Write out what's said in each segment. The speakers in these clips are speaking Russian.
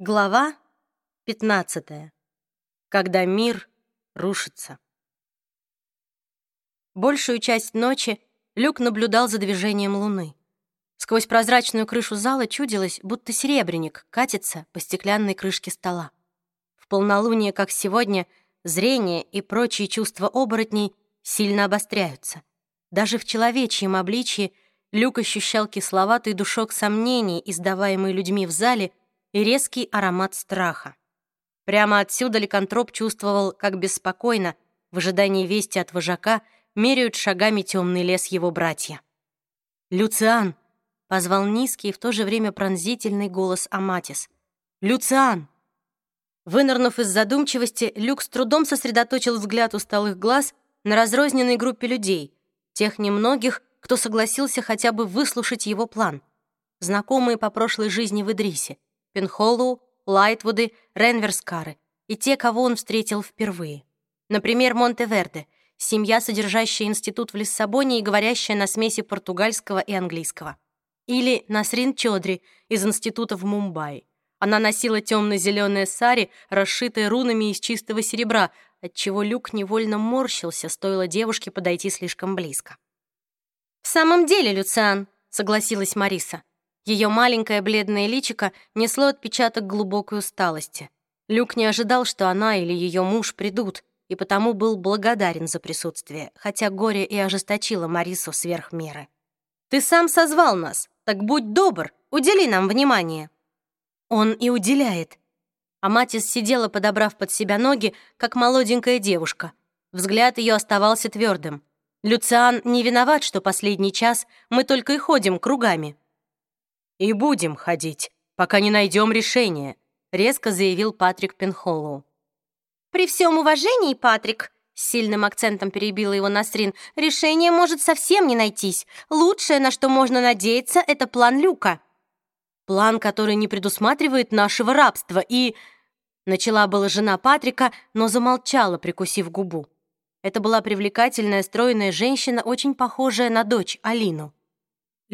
Глава 15. Когда мир рушится. Большую часть ночи Люк наблюдал за движением луны. Сквозь прозрачную крышу зала чудилось, будто серебряник катится по стеклянной крышке стола. В полнолуние, как сегодня, зрение и прочие чувства оборотней сильно обостряются. Даже в человечьем обличье Люк ощущал кисловатый душок сомнений, издаваемый людьми в зале — и резкий аромат страха. Прямо отсюда Ликантроп чувствовал, как беспокойно, в ожидании вести от вожака, меряют шагами темный лес его братья. «Люциан!» — позвал низкий и в то же время пронзительный голос Аматис. «Люциан!» Вынырнув из задумчивости, Люк с трудом сосредоточил взгляд усталых глаз на разрозненной группе людей, тех немногих, кто согласился хотя бы выслушать его план. Знакомые по прошлой жизни в Идрисе, Пенхоллоу, Лайтвуды, Ренверскары и те, кого он встретил впервые. Например, Монтеверде, семья, содержащая институт в Лиссабоне и говорящая на смеси португальского и английского. Или Насрин Чодри из института в Мумбаи. Она носила темно-зеленое сари, расшитое рунами из чистого серебра, отчего Люк невольно морщился, стоило девушке подойти слишком близко. «В самом деле, Люциан», — согласилась Мариса, ее маленькое бледное личико несло отпечаток глубокой усталости. Люк не ожидал, что она или ее муж придут, и потому был благодарен за присутствие, хотя горе и ожесточило Марису сверх меры. «Ты сам созвал нас, так будь добр, удели нам внимание». Он и уделяет. Аматис сидела, подобрав под себя ноги, как молоденькая девушка. Взгляд ее оставался твердым. «Люциан не виноват, что последний час мы только и ходим кругами». «И будем ходить, пока не найдем решение», — резко заявил Патрик Пенхоллоу. «При всем уважении, Патрик», — с сильным акцентом перебила его Насрин, «решение может совсем не найтись. Лучшее, на что можно надеяться, это план Люка». «План, который не предусматривает нашего рабства и...» Начала была жена Патрика, но замолчала, прикусив губу. Это была привлекательная, стройная женщина, очень похожая на дочь Алину.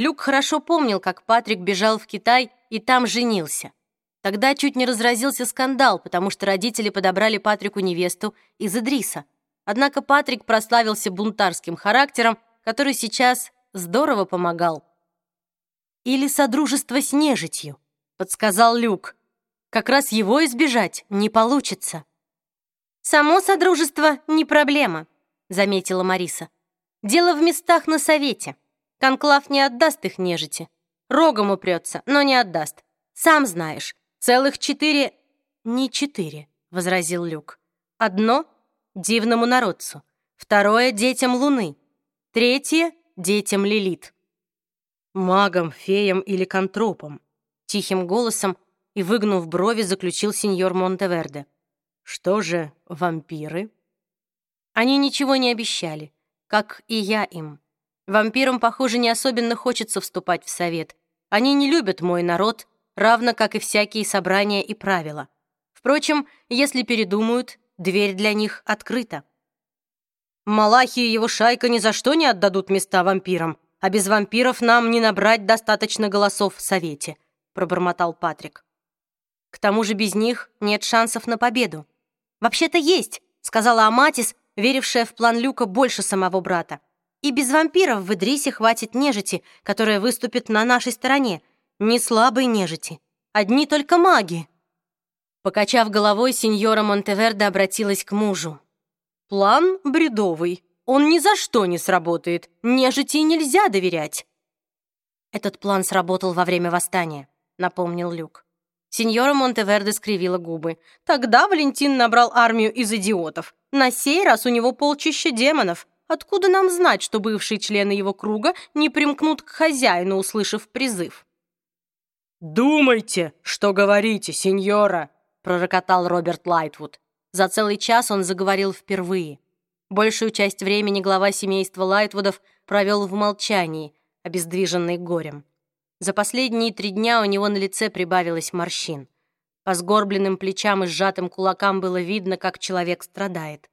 Люк хорошо помнил, как Патрик бежал в Китай и там женился. Тогда чуть не разразился скандал, потому что родители подобрали Патрику невесту из Идриса. Однако Патрик прославился бунтарским характером, который сейчас здорово помогал. «Или содружество с нежитью», — подсказал Люк. «Как раз его избежать не получится». «Само содружество не проблема», — заметила Мариса. «Дело в местах на совете. Конклав не отдаст их нежити. Рогом упрется, но не отдаст. Сам знаешь, целых четыре... Не четыре, возразил Люк. Одно — дивному народцу, второе — детям Луны, третье — детям Лилит. Магам, феям или контропам, тихим голосом и, выгнув брови, заключил сеньор Монтеверде. Что же, вампиры? Они ничего не обещали, как и я им. Вампирам, похоже, не особенно хочется вступать в совет. Они не любят мой народ, равно как и всякие собрания и правила. Впрочем, если передумают, дверь для них открыта. Малахи и его шайка ни за что не отдадут места вампирам, а без вампиров нам не набрать достаточно голосов в совете, пробормотал Патрик. К тому же без них нет шансов на победу. Вообще-то есть, сказала Аматис, верившая в план Люка больше самого брата. И без вампиров в Идрисе хватит нежити, которая выступит на нашей стороне. Не слабой нежити. Одни только маги. Покачав головой, сеньора Монтеверде обратилась к мужу. «План бредовый. Он ни за что не сработает. Нежити нельзя доверять». «Этот план сработал во время восстания», — напомнил Люк. Сеньора Монтеверде скривила губы. «Тогда Валентин набрал армию из идиотов. На сей раз у него полчища демонов. Откуда нам знать, что бывшие члены его круга не примкнут к хозяину, услышав призыв? «Думайте, что говорите, сеньора!» — пророкотал Роберт Лайтвуд. За целый час он заговорил впервые. Большую часть времени глава семейства Лайтвудов провел в молчании, обездвиженный горем. За последние три дня у него на лице прибавилось морщин. По сгорбленным плечам и сжатым кулакам было видно, как человек страдает.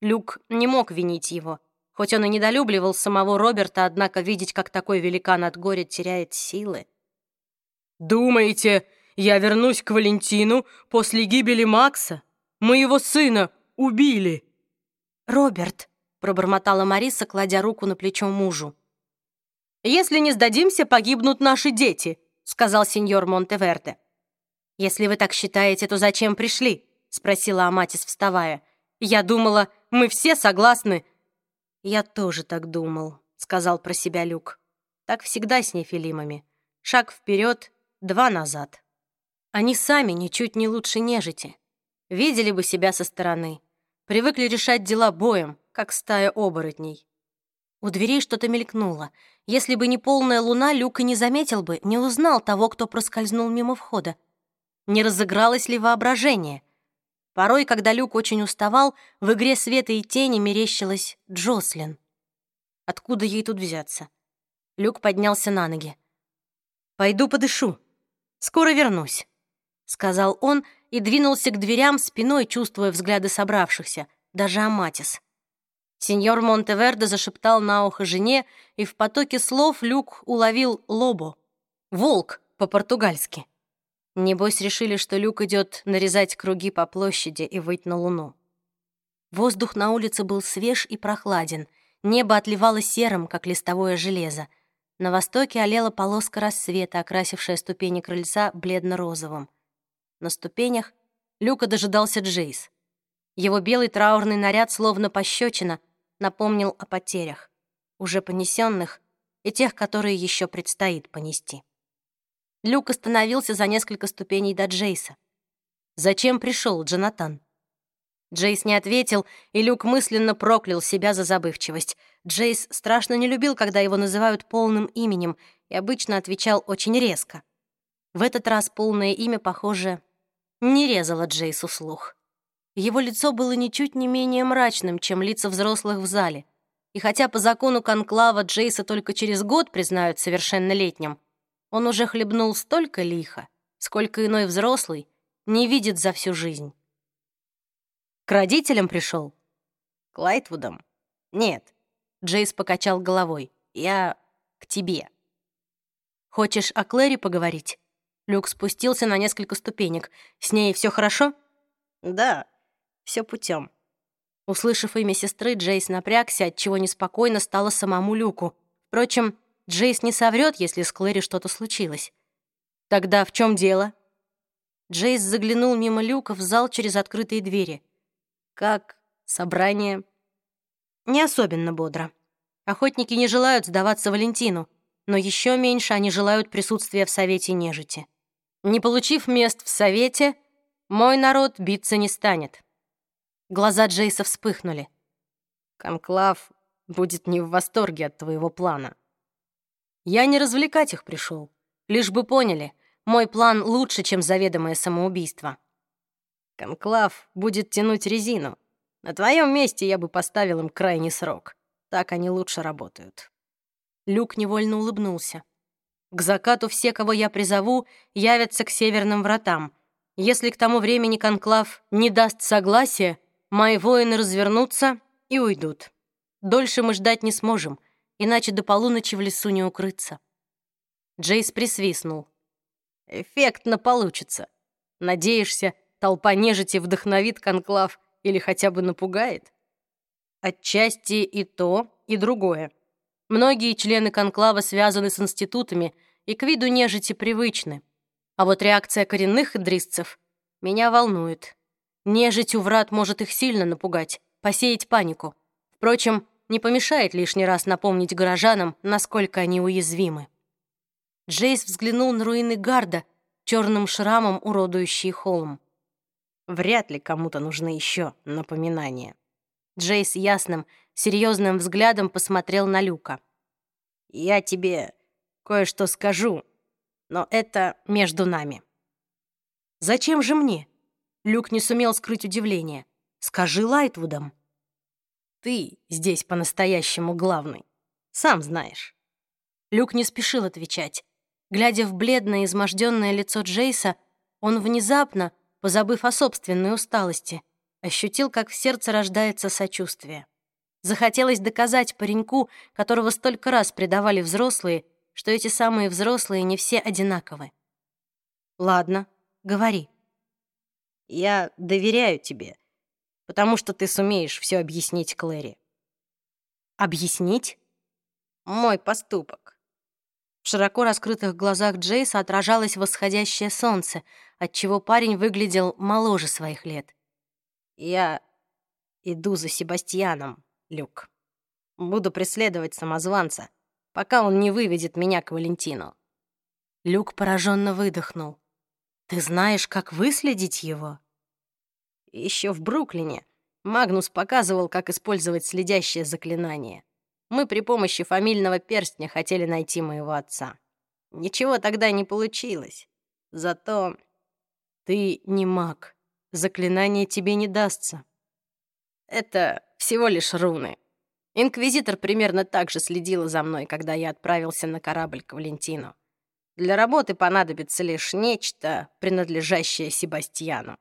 Люк не мог винить его. Хоть он и недолюбливал самого Роберта, однако видеть, как такой великан от горя теряет силы. «Думаете, Я вернусь к Валентину после гибели Макса. Моего сына убили!» «Роберт», — пробормотала Мариса, кладя руку на плечо мужу. «Если не сдадимся, погибнут наши дети», — сказал сеньор Монтеверде. «Если вы так считаете, то зачем пришли?» — спросила Аматис, вставая. «Я думала, мы все согласны». «Я тоже так думал», — сказал про себя Люк. «Так всегда с нефилимами. Шаг вперед, два назад. Они сами ничуть не лучше нежити. Видели бы себя со стороны. Привыкли решать дела боем, как стая оборотней. У дверей что-то мелькнуло. Если бы не полная луна, Люк и не заметил бы, не узнал того, кто проскользнул мимо входа. Не разыгралось ли воображение? Порой, когда Люк очень уставал, в игре света и тени мерещилась Джослин. Откуда ей тут взяться? Люк поднялся на ноги. «Пойду подышу. Скоро вернусь», — сказал он и двинулся к дверям, спиной чувствуя взгляды собравшихся, даже Аматис. Сеньор Монтеверде зашептал на ухо жене, и в потоке слов Люк уловил «лобо» — «волк» по-португальски. Небось, решили, что Люк идет нарезать круги по площади и выть на луну. Воздух на улице был свеж и прохладен, небо отливало серым, как листовое железо — на востоке олела полоска рассвета, окрасившая ступени крыльца бледно-розовым. На ступенях Люка дожидался Джейс. Его белый траурный наряд, словно пощечина, напомнил о потерях, уже понесенных и тех, которые еще предстоит понести. Люк остановился за несколько ступеней до Джейса. «Зачем пришел Джонатан?» Джейс не ответил, и Люк мысленно проклял себя за забывчивость. Джейс страшно не любил, когда его называют полным именем, и обычно отвечал очень резко. В этот раз полное имя, похоже, не резало Джейсу слух. Его лицо было ничуть не менее мрачным, чем лица взрослых в зале. И хотя по закону конклава Джейса только через год признают совершеннолетним, он уже хлебнул столько лиха, сколько иной взрослый не видит за всю жизнь. К родителям пришел? К Лайтвудам? Нет. Джейс покачал головой. Я к тебе. Хочешь о Клэри поговорить? Люк спустился на несколько ступенек. С ней все хорошо? Да, все путем. Услышав имя сестры, Джейс напрягся, отчего неспокойно стало самому Люку. Впрочем, Джейс не соврет, если с Клэри что-то случилось. Тогда в чем дело? Джейс заглянул мимо Люка в зал через открытые двери. Как собрание? Не особенно бодро. Охотники не желают сдаваться Валентину, но еще меньше они желают присутствия в Совете нежити. Не получив мест в Совете, мой народ биться не станет. Глаза Джейса вспыхнули. Конклав будет не в восторге от твоего плана. Я не развлекать их пришел, лишь бы поняли, мой план лучше, чем заведомое самоубийство. Конклав будет тянуть резину. На твоем месте я бы поставил им крайний срок. Так они лучше работают». Люк невольно улыбнулся. «К закату все, кого я призову, явятся к северным вратам. Если к тому времени Конклав не даст согласия, мои воины развернутся и уйдут. Дольше мы ждать не сможем, иначе до полуночи в лесу не укрыться». Джейс присвистнул. «Эффектно получится. Надеешься, толпа нежити вдохновит конклав или хотя бы напугает? Отчасти и то, и другое. Многие члены конклава связаны с институтами и к виду нежити привычны. А вот реакция коренных идрисцев меня волнует. Нежить у врат может их сильно напугать, посеять панику. Впрочем, не помешает лишний раз напомнить горожанам, насколько они уязвимы. Джейс взглянул на руины гарда, черным шрамом уродующий холм. Вряд ли кому-то нужны еще напоминания. Джейс ясным, серьезным взглядом посмотрел на Люка. «Я тебе кое-что скажу, но это между нами». «Зачем же мне?» Люк не сумел скрыть удивление. «Скажи Лайтвудам». «Ты здесь по-настоящему главный. Сам знаешь». Люк не спешил отвечать. Глядя в бледное, изможденное лицо Джейса, он внезапно, позабыв о собственной усталости, ощутил, как в сердце рождается сочувствие. Захотелось доказать пареньку, которого столько раз предавали взрослые, что эти самые взрослые не все одинаковы. Ладно, говори. Я доверяю тебе, потому что ты сумеешь все объяснить Клэри. Объяснить? Мой поступок. В широко раскрытых глазах Джейса отражалось восходящее солнце, отчего парень выглядел моложе своих лет. Я иду за Себастьяном, Люк. Буду преследовать самозванца, пока он не выведет меня к Валентину. Люк пораженно выдохнул. Ты знаешь, как выследить его? Еще в Бруклине Магнус показывал, как использовать следящее заклинание. Мы при помощи фамильного перстня хотели найти моего отца. Ничего тогда не получилось. Зато ты не маг. Заклинание тебе не дастся. Это всего лишь руны. Инквизитор примерно так же следила за мной, когда я отправился на корабль к Валентину. Для работы понадобится лишь нечто, принадлежащее Себастьяну.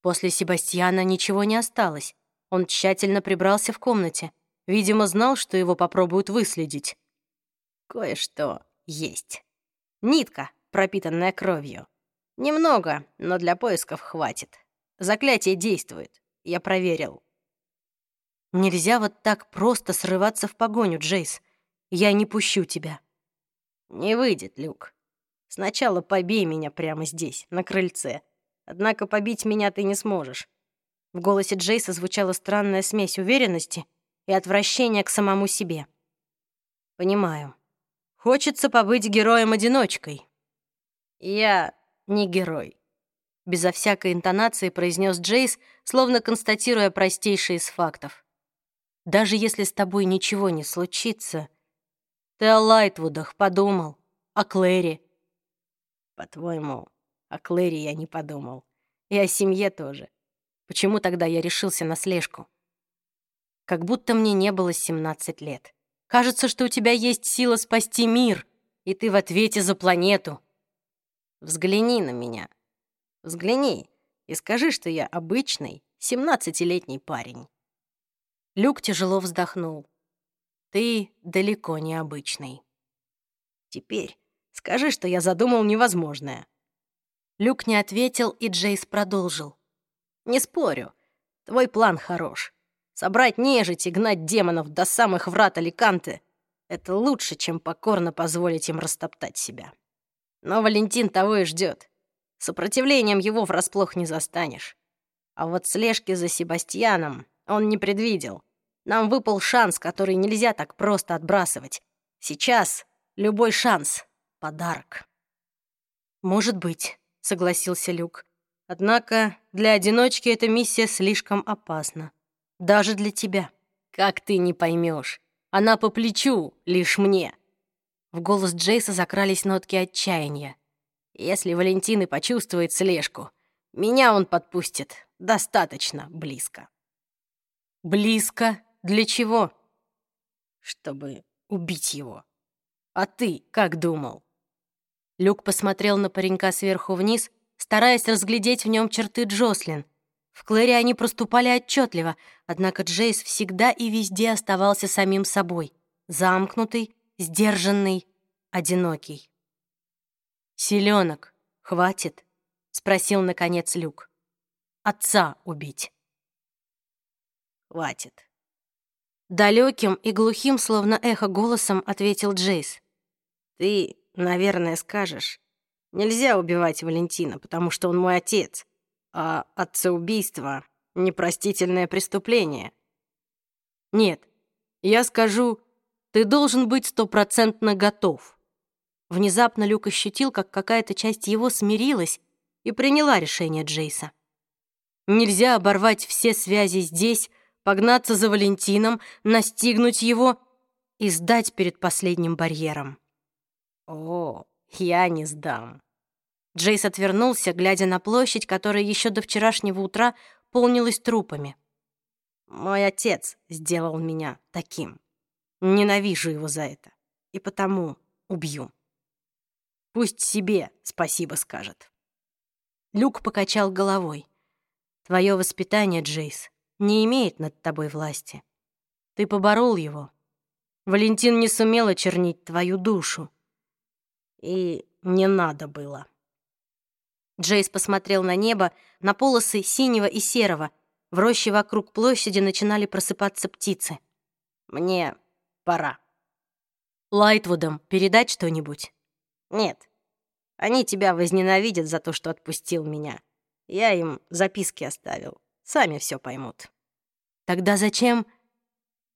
После Себастьяна ничего не осталось. Он тщательно прибрался в комнате. Видимо, знал, что его попробуют выследить. Кое-что есть. Нитка, пропитанная кровью. Немного, но для поисков хватит. Заклятие действует. Я проверил. Нельзя вот так просто срываться в погоню, Джейс. Я не пущу тебя. «Не выйдет, Люк. Сначала побей меня прямо здесь, на крыльце. Однако побить меня ты не сможешь». В голосе Джейса звучала странная смесь уверенности и отвращения к самому себе. «Понимаю. Хочется побыть героем-одиночкой». «Я не герой», — безо всякой интонации произнес Джейс, словно констатируя простейший из фактов. «Даже если с тобой ничего не случится, ты о Лайтвудах подумал, о Клэри. По-твоему, о Клэри я не подумал. И о семье тоже. Почему тогда я решился на слежку? Как будто мне не было 17 лет. Кажется, что у тебя есть сила спасти мир, и ты в ответе за планету. Взгляни на меня. Взгляни и скажи, что я обычный, 17-летний парень. Люк тяжело вздохнул. Ты далеко не обычный. Теперь скажи, что я задумал невозможное. Люк не ответил, и Джейс продолжил. Не спорю, твой план хорош. Собрать нежить и гнать демонов до самых врат Аликанты — это лучше, чем покорно позволить им растоптать себя. Но Валентин того и ждет. Сопротивлением его врасплох не застанешь. А вот слежки за Себастьяном он не предвидел. Нам выпал шанс, который нельзя так просто отбрасывать. Сейчас любой шанс — подарок. «Может быть», — согласился Люк. «Однако для одиночки эта миссия слишком опасна. Даже для тебя». «Как ты не поймешь? Она по плечу, лишь мне». В голос Джейса закрались нотки отчаяния. «Если Валентин и почувствует слежку, меня он подпустит достаточно близко». «Близко для чего? Чтобы убить его. А ты как думал? Люк посмотрел на паренька сверху вниз, стараясь разглядеть в нем черты Джослин. В Клэре они проступали отчетливо, однако Джейс всегда и везде оставался самим собой. Замкнутый, сдержанный, одинокий. «Селенок, хватит?» — спросил, наконец, Люк. «Отца убить». «Хватит», Далеким и глухим, словно эхо голосом, ответил Джейс. «Ты, наверное, скажешь, нельзя убивать Валентина, потому что он мой отец, а отцеубийство — непростительное преступление». «Нет, я скажу, ты должен быть стопроцентно готов». Внезапно Люк ощутил, как какая-то часть его смирилась и приняла решение Джейса. Нельзя оборвать все связи здесь, погнаться за Валентином, настигнуть его и сдать перед последним барьером. «О, я не сдам». Джейс отвернулся, глядя на площадь, которая еще до вчерашнего утра полнилась трупами. «Мой отец сделал меня таким. Ненавижу его за это. И потому убью. Пусть себе спасибо скажет». Люк покачал головой. «Твое воспитание, Джейс, не имеет над тобой власти. Ты поборол его. Валентин не сумел очернить твою душу. И не надо было. Джейс посмотрел на небо, на полосы синего и серого. В роще вокруг площади начинали просыпаться птицы. «Мне пора». «Лайтвудам передать что-нибудь?» «Нет. Они тебя возненавидят за то, что отпустил меня. Я им записки оставил. Сами все поймут». «Тогда зачем...»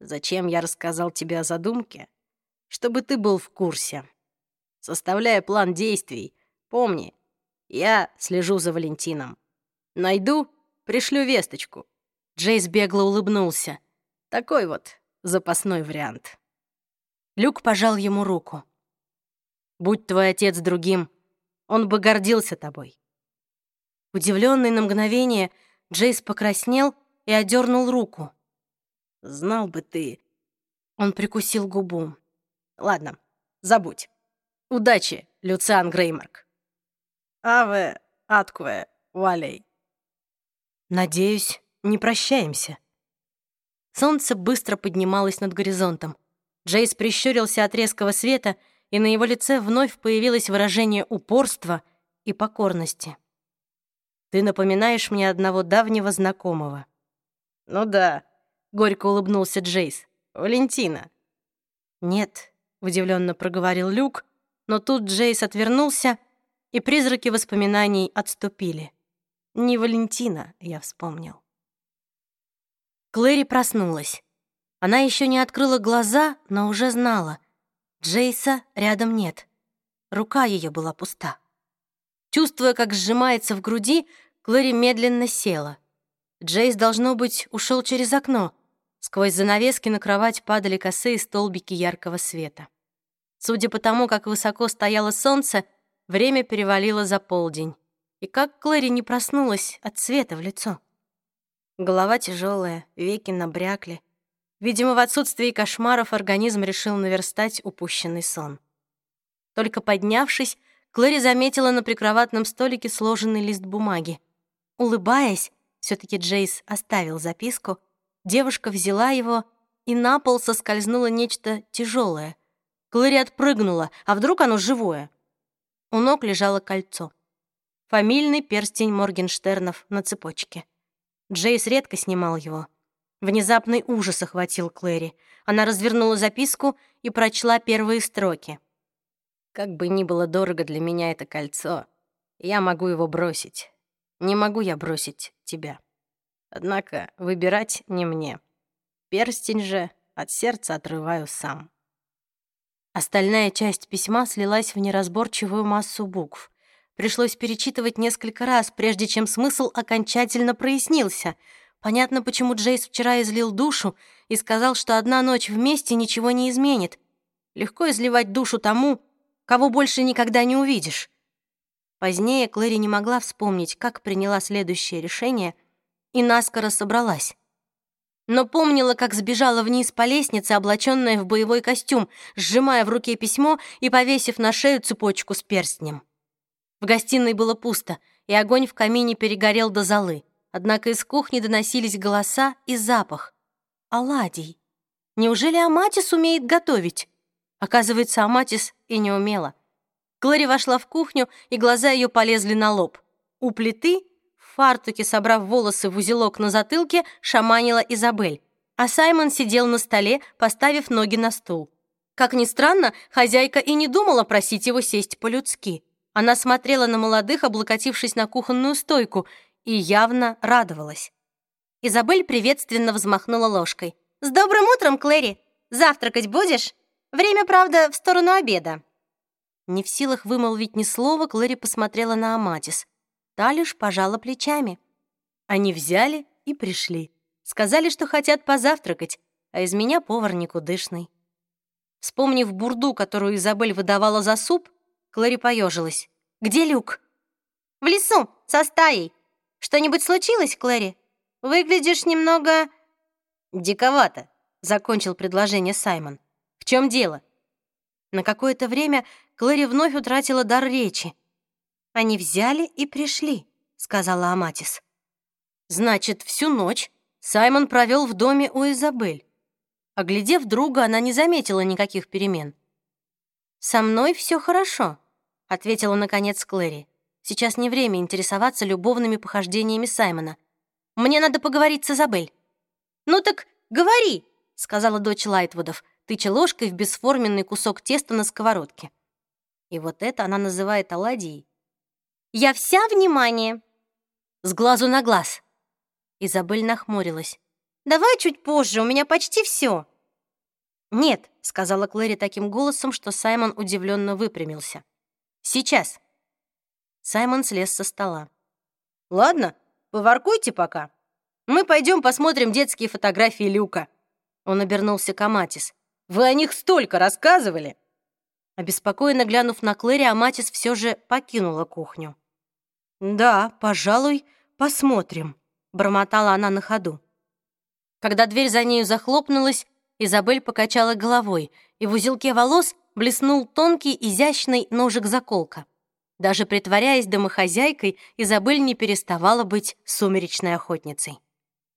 «Зачем я рассказал тебе о задумке? Чтобы ты был в курсе. Составляя план действий, помни, я слежу за Валентином. Найду, пришлю весточку». Джейс бегло улыбнулся. «Такой вот запасной вариант». Люк пожал ему руку. «Будь твой отец другим, он бы гордился тобой». Удивленный на мгновение, Джейс покраснел и одернул руку. «Знал бы ты...» Он прикусил губу. «Ладно, забудь. Удачи, Люциан Греймарк». Аве аткве валей. Надеюсь, не прощаемся. Солнце быстро поднималось над горизонтом. Джейс прищурился от резкого света, и на его лице вновь появилось выражение упорства и покорности. «Ты напоминаешь мне одного давнего знакомого». «Ну да», — горько улыбнулся Джейс. «Валентина». «Нет», — удивленно проговорил Люк, но тут Джейс отвернулся — и призраки воспоминаний отступили. Не Валентина, я вспомнил. Клэри проснулась. Она еще не открыла глаза, но уже знала. Джейса рядом нет. Рука ее была пуста. Чувствуя, как сжимается в груди, Клэри медленно села. Джейс, должно быть, ушел через окно. Сквозь занавески на кровать падали косые столбики яркого света. Судя по тому, как высоко стояло солнце, Время перевалило за полдень. И как Клэри не проснулась от света в лицо. Голова тяжелая, веки набрякли. Видимо, в отсутствии кошмаров организм решил наверстать упущенный сон. Только поднявшись, Клэри заметила на прикроватном столике сложенный лист бумаги. Улыбаясь, все таки Джейс оставил записку, девушка взяла его, и на пол соскользнуло нечто тяжелое. Клэри отпрыгнула, а вдруг оно живое? У ног лежало кольцо. Фамильный перстень Моргенштернов на цепочке. Джейс редко снимал его. Внезапный ужас охватил Клэри. Она развернула записку и прочла первые строки. «Как бы ни было дорого для меня это кольцо, я могу его бросить. Не могу я бросить тебя. Однако выбирать не мне. Перстень же от сердца отрываю сам». Остальная часть письма слилась в неразборчивую массу букв. Пришлось перечитывать несколько раз, прежде чем смысл окончательно прояснился. Понятно, почему Джейс вчера излил душу и сказал, что одна ночь вместе ничего не изменит. Легко изливать душу тому, кого больше никогда не увидишь. Позднее Клэри не могла вспомнить, как приняла следующее решение, и наскоро собралась но помнила, как сбежала вниз по лестнице, облаченная в боевой костюм, сжимая в руке письмо и повесив на шею цепочку с перстнем. В гостиной было пусто, и огонь в камине перегорел до золы. Однако из кухни доносились голоса и запах. Оладий. Неужели Аматис умеет готовить? Оказывается, Аматис и не умела. Глори вошла в кухню, и глаза ее полезли на лоб. У плиты фартуке, собрав волосы в узелок на затылке, шаманила Изабель, а Саймон сидел на столе, поставив ноги на стул. Как ни странно, хозяйка и не думала просить его сесть по-людски. Она смотрела на молодых, облокотившись на кухонную стойку, и явно радовалась. Изабель приветственно взмахнула ложкой. «С добрым утром, Клэри! Завтракать будешь? Время, правда, в сторону обеда». Не в силах вымолвить ни слова, Клэри посмотрела на Аматис. Та лишь пожала плечами. Они взяли и пришли. Сказали, что хотят позавтракать, а из меня повар никудышный. Вспомнив бурду, которую Изабель выдавала за суп, Клэри поежилась. «Где Люк?» «В лесу, со стаей. Что-нибудь случилось, Клэри? Выглядишь немного...» «Диковато», — закончил предложение Саймон. «В чем дело?» На какое-то время Клэри вновь утратила дар речи. «Они взяли и пришли», — сказала Аматис. «Значит, всю ночь Саймон провел в доме у Изабель. Оглядев друга, она не заметила никаких перемен. «Со мной все хорошо», — ответила наконец Клэри. Сейчас не время интересоваться любовными похождениями Саймона. Мне надо поговорить с Изабель. «Ну так говори!» — сказала дочь Лайтвудов, тыча ложкой в бесформенный кусок теста на сковородке. И вот это она называет оладьей. «Я вся внимание!» «С глазу на глаз!» Изабель нахмурилась. «Давай чуть позже, у меня почти все!» «Нет», — сказала Клэри таким голосом, что Саймон удивленно выпрямился. «Сейчас!» Саймон слез со стола. «Ладно, поваркуйте пока. Мы пойдем посмотрим детские фотографии Люка». Он обернулся к Аматис. «Вы о них столько рассказывали!» Обеспокоенно глянув на Клэри, Аматис все же покинула кухню. «Да, пожалуй, посмотрим», — бормотала она на ходу. Когда дверь за нею захлопнулась, Изабель покачала головой, и в узелке волос блеснул тонкий, изящный ножик-заколка. Даже притворяясь домохозяйкой, Изабель не переставала быть сумеречной охотницей.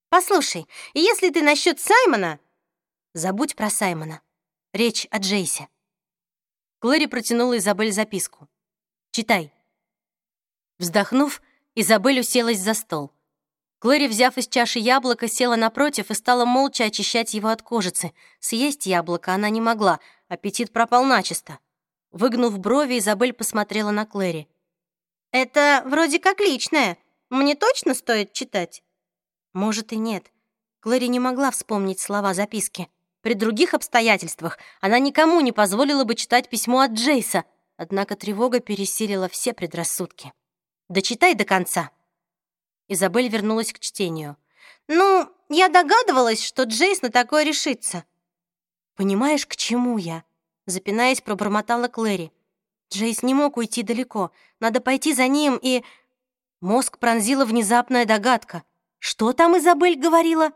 «Послушай, если ты насчет Саймона...» «Забудь про Саймона. Речь о Джейсе». Клэри протянула Изабель записку. «Читай». Вздохнув, Изабель уселась за стол. Клэри, взяв из чаши яблоко, села напротив и стала молча очищать его от кожицы. Съесть яблоко она не могла, аппетит пропал начисто. Выгнув брови, Изабель посмотрела на Клэри. «Это вроде как личное. Мне точно стоит читать?» «Может и нет». Клэри не могла вспомнить слова записки. При других обстоятельствах она никому не позволила бы читать письмо от Джейса, однако тревога пересилила все предрассудки. «Дочитай до конца». Изабель вернулась к чтению. «Ну, я догадывалась, что Джейс на такое решится». «Понимаешь, к чему я?» Запинаясь, пробормотала Клэри. Джейс не мог уйти далеко. Надо пойти за ним и... Мозг пронзила внезапная догадка. Что там Изабель говорила?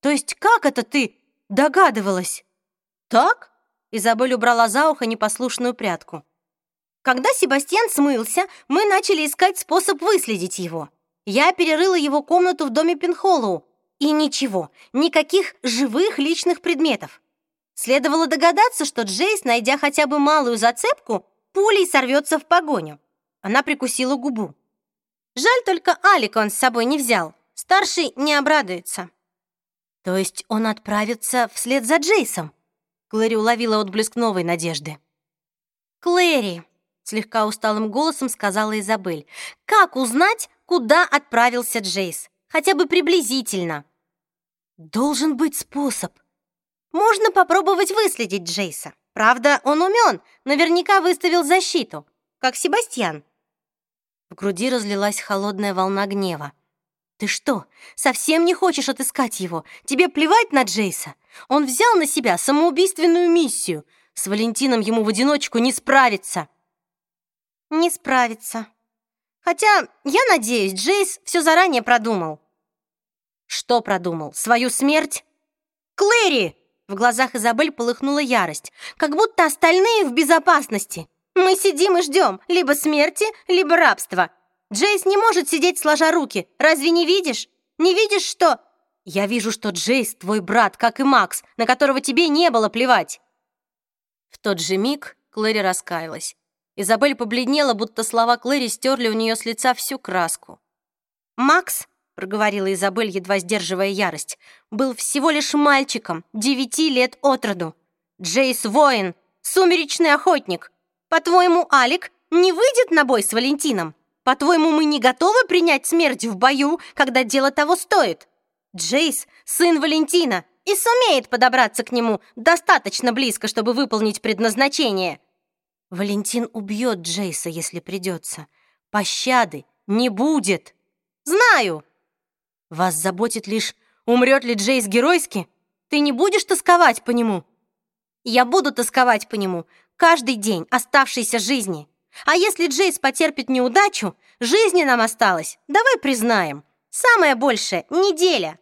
То есть как это ты догадывалась? Так? Изабель убрала за ухо непослушную прядку. Когда Себастьян смылся, мы начали искать способ выследить его. Я перерыла его комнату в доме Пенхоллоу. И ничего, никаких живых личных предметов. Следовало догадаться, что Джейс, найдя хотя бы малую зацепку, пулей сорвется в погоню. Она прикусила губу. Жаль только Алика он с собой не взял. Старший не обрадуется. То есть он отправится вслед за Джейсом? Клэри уловила отблеск новой надежды. «Клэри», — слегка усталым голосом сказала Изабель, «как узнать, куда отправился Джейс? Хотя бы приблизительно». «Должен быть способ», можно попробовать выследить Джейса. Правда, он умен, наверняка выставил защиту, как Себастьян. В груди разлилась холодная волна гнева. «Ты что, совсем не хочешь отыскать его? Тебе плевать на Джейса? Он взял на себя самоубийственную миссию. С Валентином ему в одиночку не справиться». «Не справиться. Хотя, я надеюсь, Джейс все заранее продумал». «Что продумал? Свою смерть?» «Клэри!» В глазах Изабель полыхнула ярость. «Как будто остальные в безопасности. Мы сидим и ждем либо смерти, либо рабства. Джейс не может сидеть сложа руки. Разве не видишь? Не видишь, что...» «Я вижу, что Джейс твой брат, как и Макс, на которого тебе не было плевать». В тот же миг Клэри раскаялась. Изабель побледнела, будто слова Клэри стерли у нее с лица всю краску. «Макс проговорила Изабель, едва сдерживая ярость, был всего лишь мальчиком, девяти лет от роду. Джейс воин, сумеречный охотник. По-твоему, Алик не выйдет на бой с Валентином? По-твоему, мы не готовы принять смерть в бою, когда дело того стоит? Джейс — сын Валентина и сумеет подобраться к нему достаточно близко, чтобы выполнить предназначение. Валентин убьет Джейса, если придется. Пощады не будет. Знаю, вас заботит лишь, умрет ли Джейс геройски? Ты не будешь тосковать по нему? Я буду тосковать по нему каждый день оставшейся жизни. А если Джейс потерпит неудачу, жизни нам осталось, давай признаем, самое большее — неделя.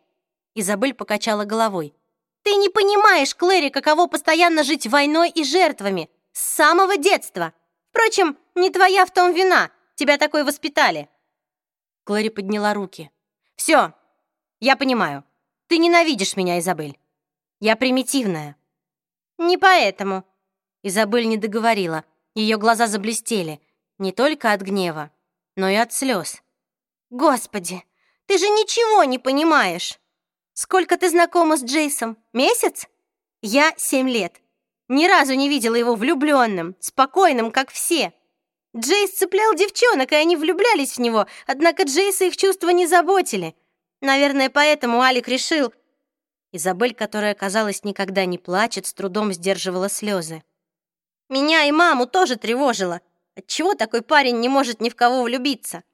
Изабель покачала головой. Ты не понимаешь, Клэри, каково постоянно жить войной и жертвами. С самого детства. Впрочем, не твоя в том вина. Тебя такой воспитали. Клэри подняла руки. Все, я понимаю. Ты ненавидишь меня, Изабель. Я примитивная. Не поэтому. Изабель не договорила. Ее глаза заблестели. Не только от гнева, но и от слез. «Господи, ты же ничего не понимаешь! Сколько ты знакома с Джейсом? Месяц? Я семь лет. Ни разу не видела его влюбленным, спокойным, как все. Джейс цеплял девчонок, и они влюблялись в него, однако Джейса их чувства не заботили. Наверное, поэтому Алик решил... Изабель, которая, казалось, никогда не плачет, с трудом сдерживала слезы. Меня и маму тоже тревожило. Отчего такой парень не может ни в кого влюбиться?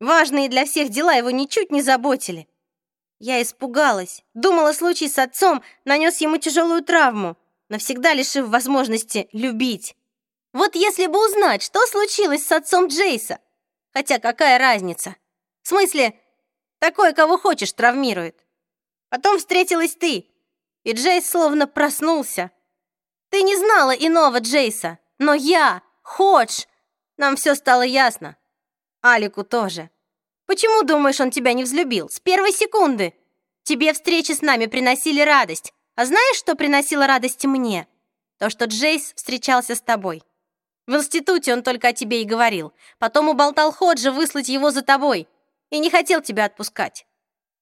Важные для всех дела его ничуть не заботили. Я испугалась. Думала, случай с отцом нанес ему тяжелую травму, навсегда лишив возможности любить. Вот если бы узнать, что случилось с отцом Джейса. Хотя какая разница? В смысле, такое, кого хочешь, травмирует. Потом встретилась ты, и Джейс словно проснулся. Ты не знала иного Джейса, но я, Ходж, нам все стало ясно. Алику тоже. Почему, думаешь, он тебя не взлюбил? С первой секунды. Тебе встречи с нами приносили радость. А знаешь, что приносило радость мне? То, что Джейс встречался с тобой. В институте он только о тебе и говорил. Потом уболтал Ходжа выслать его за тобой. И не хотел тебя отпускать.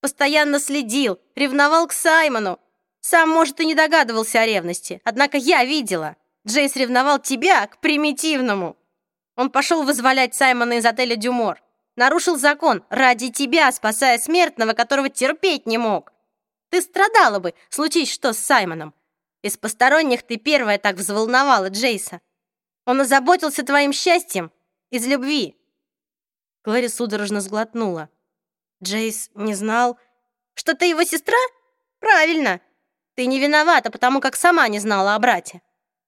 Постоянно следил, ревновал к Саймону. Сам, может, и не догадывался о ревности. Однако я видела. Джейс ревновал тебя к примитивному. Он пошел вызволять Саймона из отеля «Дюмор». Нарушил закон ради тебя, спасая смертного, которого терпеть не мог. Ты страдала бы, случись что с Саймоном. Из посторонних ты первая так взволновала Джейса. Он озаботился твоим счастьем из любви. Клэри судорожно сглотнула. Джейс не знал, что ты его сестра? Правильно. Ты не виновата, потому как сама не знала о брате.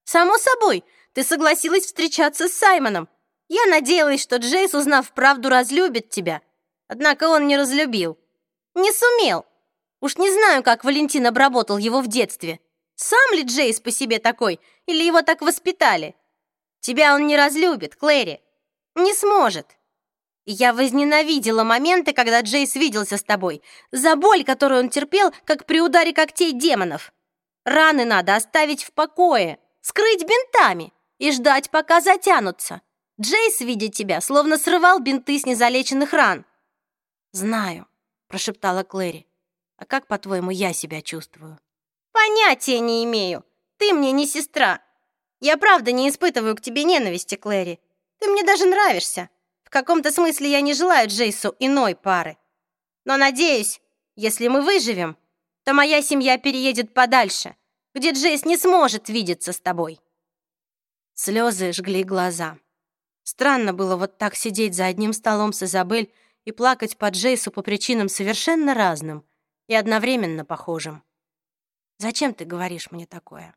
Само собой, ты согласилась встречаться с Саймоном, я надеялась, что Джейс, узнав правду, разлюбит тебя. Однако он не разлюбил. Не сумел. Уж не знаю, как Валентин обработал его в детстве. Сам ли Джейс по себе такой, или его так воспитали? Тебя он не разлюбит, Клэри. Не сможет. Я возненавидела моменты, когда Джейс виделся с тобой, за боль, которую он терпел, как при ударе когтей демонов. Раны надо оставить в покое, скрыть бинтами и ждать, пока затянутся. Джейс, видя тебя, словно срывал бинты с незалеченных ран. «Знаю», — прошептала Клэри. «А как, по-твоему, я себя чувствую?» «Понятия не имею. Ты мне не сестра. Я правда не испытываю к тебе ненависти, Клэри. Ты мне даже нравишься. В каком-то смысле я не желаю Джейсу иной пары. Но надеюсь, если мы выживем, то моя семья переедет подальше, где Джейс не сможет видеться с тобой». Слезы жгли глаза. Странно было вот так сидеть за одним столом с Изабель и плакать по Джейсу по причинам совершенно разным и одновременно похожим. Зачем ты говоришь мне такое?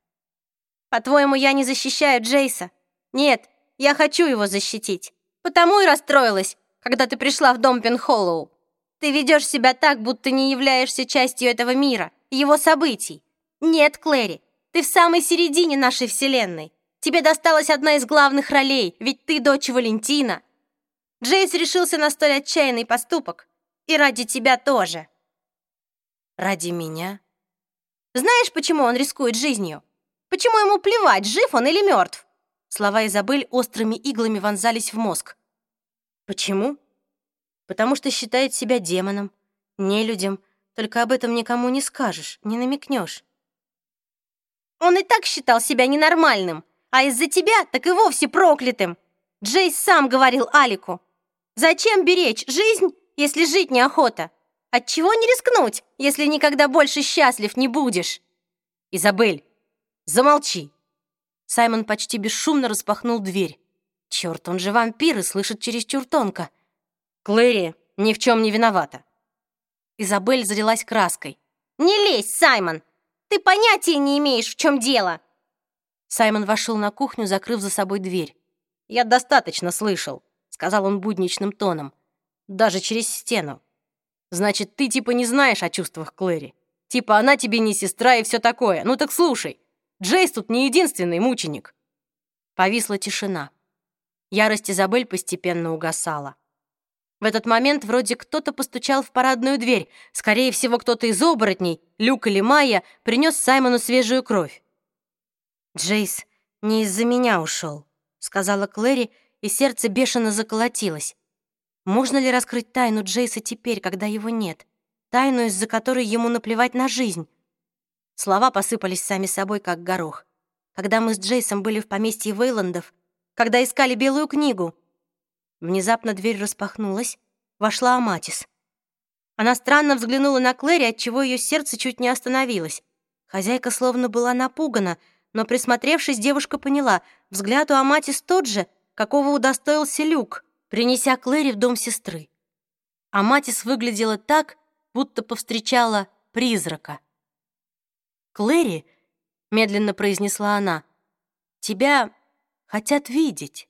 По-твоему, я не защищаю Джейса? Нет, я хочу его защитить. Потому и расстроилась, когда ты пришла в дом Пенхоллоу. Ты ведешь себя так, будто не являешься частью этого мира, его событий. Нет, Клэри, ты в самой середине нашей вселенной. Тебе досталась одна из главных ролей, ведь ты дочь Валентина. Джейс решился на столь отчаянный поступок. И ради тебя тоже. Ради меня? Знаешь, почему он рискует жизнью? Почему ему плевать, жив он или мертв? Слова Изабель острыми иглами вонзались в мозг. Почему? Потому что считает себя демоном, нелюдем, только об этом никому не скажешь, не намекнешь. Он и так считал себя ненормальным а из-за тебя так и вовсе проклятым. Джейс сам говорил Алику. Зачем беречь жизнь, если жить неохота? Отчего не рискнуть, если никогда больше счастлив не будешь? Изабель, замолчи. Саймон почти бесшумно распахнул дверь. Черт, он же вампир и слышит чересчур тонко. Клэри ни в чем не виновата. Изабель залилась краской. «Не лезь, Саймон! Ты понятия не имеешь, в чем дело!» Саймон вошел на кухню, закрыв за собой дверь. «Я достаточно слышал», — сказал он будничным тоном. «Даже через стену. Значит, ты типа не знаешь о чувствах Клэри. Типа она тебе не сестра и все такое. Ну так слушай, Джейс тут не единственный мученик». Повисла тишина. Ярость Изабель постепенно угасала. В этот момент вроде кто-то постучал в парадную дверь. Скорее всего, кто-то из оборотней, Люк или Майя, принес Саймону свежую кровь. «Джейс не из-за меня ушел», — сказала Клэри, и сердце бешено заколотилось. Можно ли раскрыть тайну Джейса теперь, когда его нет? Тайну, из-за которой ему наплевать на жизнь? Слова посыпались сами собой, как горох. Когда мы с Джейсом были в поместье Вейландов, когда искали белую книгу. Внезапно дверь распахнулась, вошла Аматис. Она странно взглянула на Клэри, отчего ее сердце чуть не остановилось. Хозяйка словно была напугана, но, присмотревшись, девушка поняла, взгляд у Аматис тот же, какого удостоился Люк, принеся Клэри в дом сестры. Аматис выглядела так, будто повстречала призрака. «Клэри», — медленно произнесла она, — «тебя хотят видеть».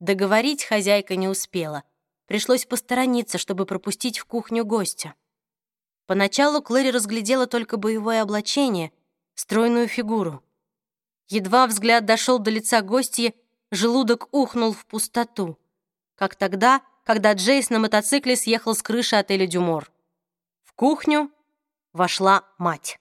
Договорить хозяйка не успела. Пришлось посторониться, чтобы пропустить в кухню гостя. Поначалу Клэри разглядела только боевое облачение, стройную фигуру. Едва взгляд дошел до лица гостья, желудок ухнул в пустоту, как тогда, когда Джейс на мотоцикле съехал с крыши отеля «Дюмор». В кухню вошла мать.